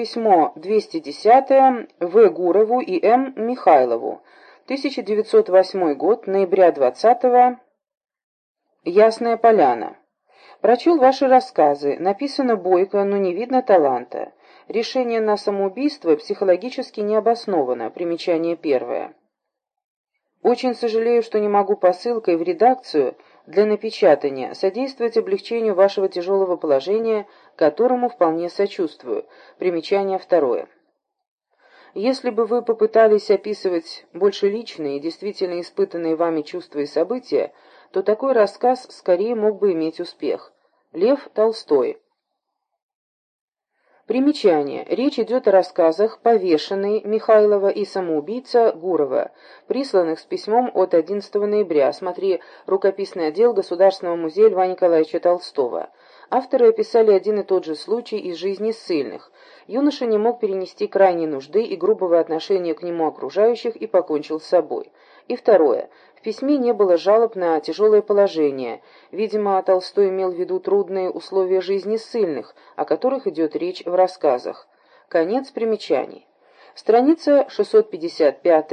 Письмо 210 В. Гурову и М. Михайлову. 1908 год, ноября 20 -го. Ясная Поляна. Прочел ваши рассказы. Написано бойко, но не видно таланта. Решение на самоубийство психологически не обосновано. Примечание первое. Очень сожалею, что не могу посылкой в редакцию для напечатания содействовать облегчению вашего тяжелого положения, которому вполне сочувствую. Примечание второе. Если бы вы попытались описывать больше личные и действительно испытанные вами чувства и события, то такой рассказ скорее мог бы иметь успех. Лев Толстой. Примечание. Речь идет о рассказах «Повешенный» Михайлова и «Самоубийца» Гурова, присланных с письмом от 11 ноября. Смотри рукописный отдел Государственного музея Льва Николаевича Толстого. Авторы описали один и тот же случай из жизни ссыльных. Юноша не мог перенести крайней нужды и грубого отношения к нему окружающих и покончил с собой. И второе. В письме не было жалоб на тяжелое положение. Видимо, Толстой имел в виду трудные условия жизни ссыльных, о которых идет речь в рассказах. Конец примечаний. Страница 655